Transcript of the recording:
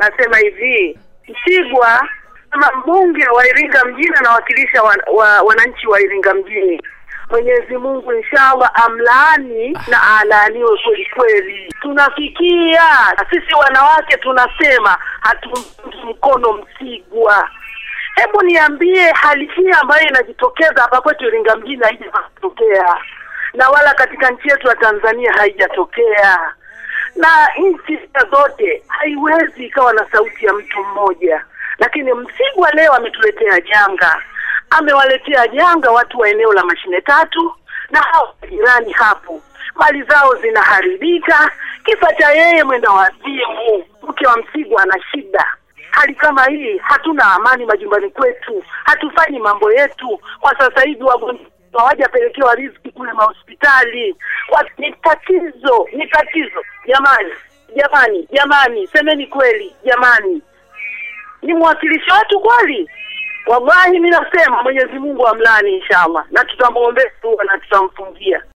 nasema hivi, Msigwa kama mbunge wa Iringa mjini anawakilisha wa, wa, wananchi wa Iringa mjini. Mwenyezi Mungu inshallah amlaani na alaaniwe kweli kweli. Tunafikia sisi wanawake tunasema hatumpi mkono Msigwa. Hebu niambie, hali hii ambayo inajitokeza hapa kwetu Iringa mjini haijatokea, na wala katika nchi yetu ya Tanzania haijatokea, na nchi zote haiwezi ikawa na sauti ya mtu mmoja. Lakini Msigwa leo ametuletea janga, amewaletea janga watu wa eneo la mashine tatu na hao jirani hapo, mali zao zinaharibika, kisa cha yeye mwenda wazimu. Mke wa Msigwa ana shida. Hali kama hii, hatuna amani majumbani kwetu, hatufanyi mambo yetu. Kwa sasa hivi wagonjwa hawajapelekewa riziki kule mahospitali. Ni tatizo, ni tatizo jamani, jamani, jamani, semeni kweli jamani, ni mwakilishi wetu kweli? Wallahi mimi nasema Mwenyezi Mungu amlani inshallah, na tutamwombea tu na tutamfungia.